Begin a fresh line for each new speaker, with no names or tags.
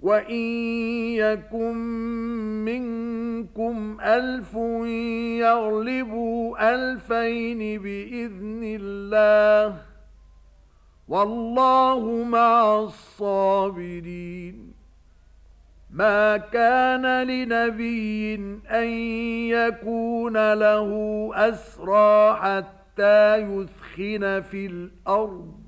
وَإِن يَكُن مِّنكُمْ أَلْفٌ يَغْلِبُوا أَلْفَيْنِ بِإِذْنِ اللَّهِ وَاللَّهُ مَعَ الصَّابِرِينَ مَا كَانَ لِنَبِيٍّ أَن يَكُونَ لَهُ أَسْرَى حَتَّى يُثْخِنَ فِي الْأَرْضِ